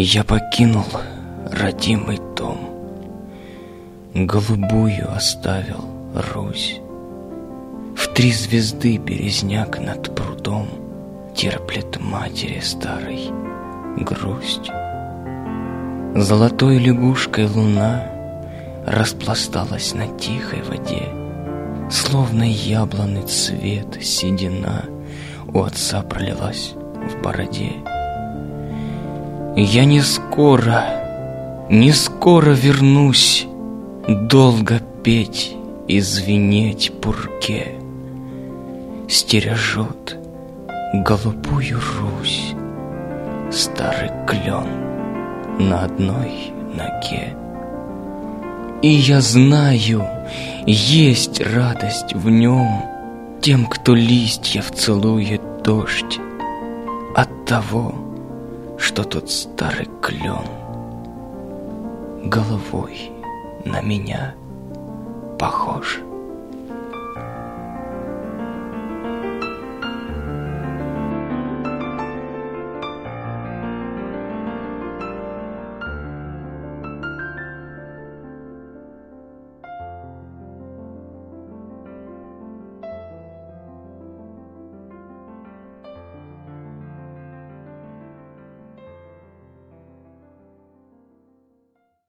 Я покинул родимый дом, Голубую оставил Русь. В три звезды березняк над прудом Терплет матери старой грусть. Золотой лягушкой луна Распласталась на тихой воде, Словно яблоный цвет седина У отца пролилась в бороде. Я не скоро, не скоро вернусь Долго петь и звенеть пурке Стережет голубую Русь Старый клен на одной ноге. И я знаю, есть радость в нем Тем, кто листья целует дождь От того, что тот старый клен Головой на меня похож.